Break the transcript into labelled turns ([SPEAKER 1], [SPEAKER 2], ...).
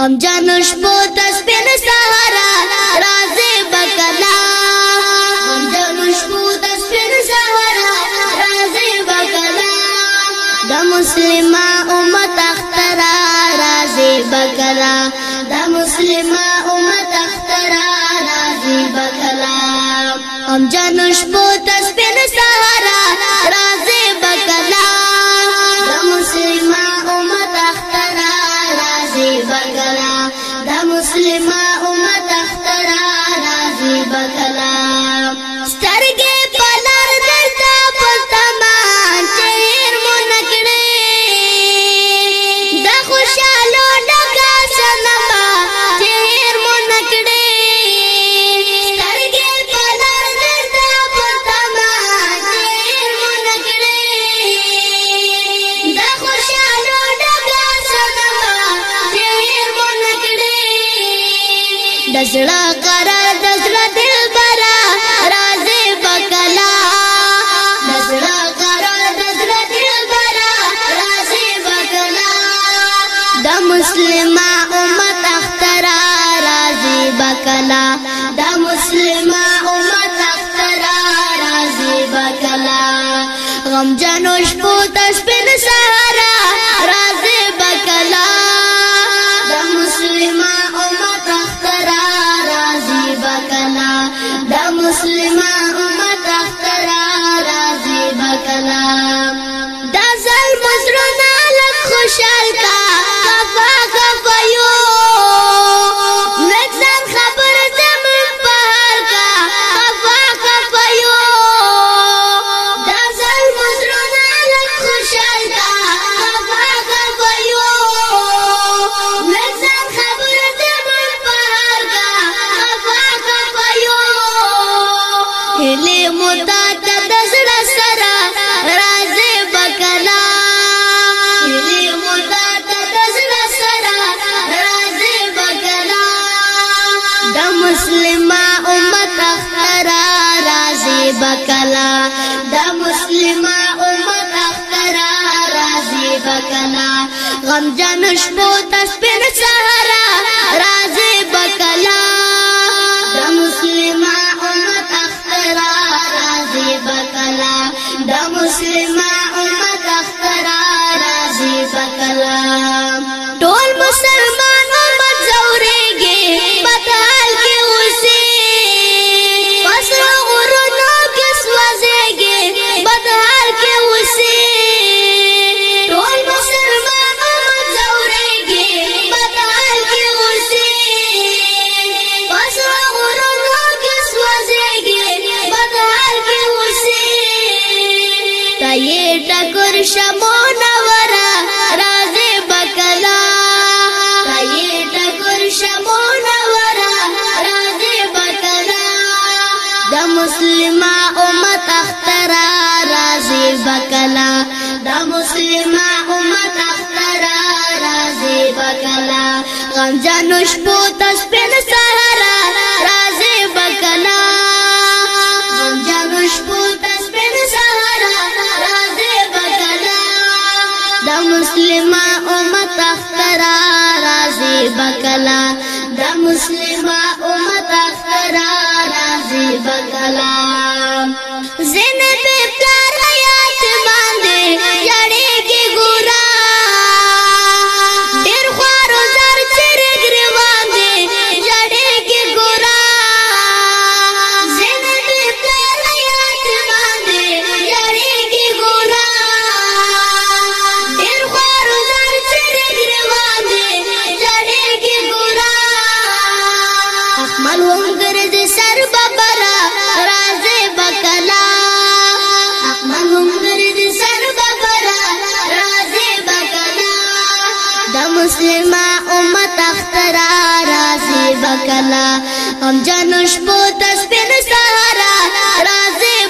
[SPEAKER 1] غم جان شپو د سپین سهارا رازې بکلا غم جان شپو د سپین سهارا رازې بکلا د مسلمه امت اخترا رازې بکلا د مسلمه امت اخترا رازې بکلا غم جان شپو د سپین سهارا مسلمان دزړه قرار دزړه دل برا رازې بکلا دزړه قرار دزړه دل برا رازې بکلا د مسلمه امت اخترا رازې بکلا د مسلمه امت اخترا رازې بکلا غم جنوش پوتش بن سهارا مسلمه امت اخترا راضي بکلا دا ظلم زړه نه لک خوشال کا خدا ته د زړه سره راځي بکنا مسلمه امت اخترا راضي بکلا د مسلمه امت اخترا راضي بکلا غم جنش بو تسبین سهرا راضي بکلا د مسلمان امت اخترا راځي پکلا رمضان شپو تسپین سهرا رازی بکنا رمضان شپو تسپین سهرا رازی بکنا دا مسلمه امت اخترا رازی بکلا دا مسلمه امت اخترا رازی بکلا زینب پلار حیات مانده زمون گرد سر ببرا راز بکلا اقمنهم گرد سر ببرا راز بکلا دا مسلمہ امت اخترا راز بکلا ہم جانوش پو تسپن سہارا راز